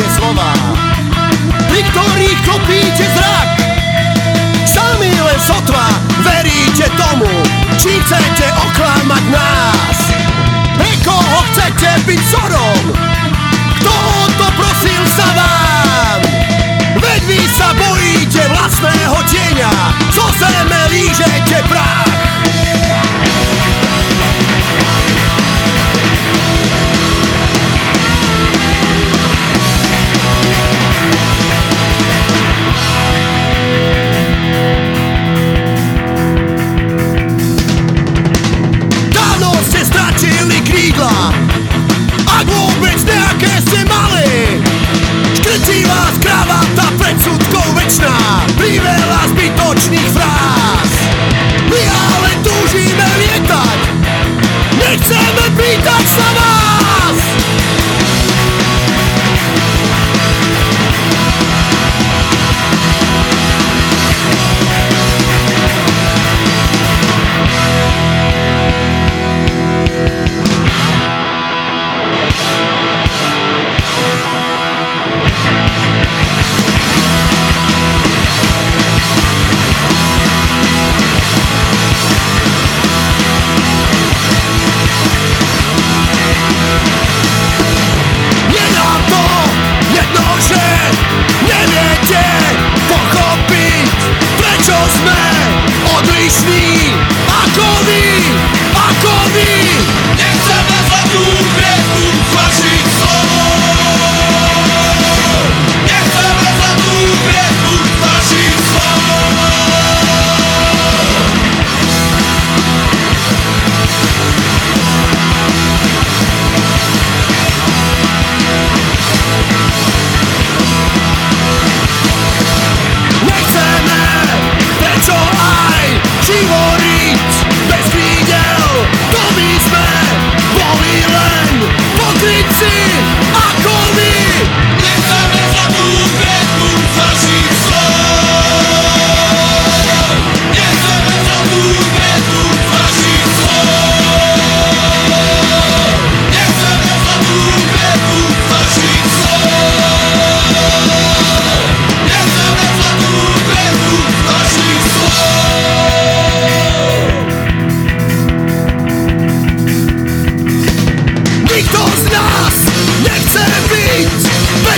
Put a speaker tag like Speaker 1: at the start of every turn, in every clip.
Speaker 1: najkrajšie slova. Pri ktorých kopíte zrak Sami len sotva veríte tomu Či chcete oklamať nás. Pre koho chcete byť vzorom? Blah.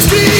Speaker 1: Christ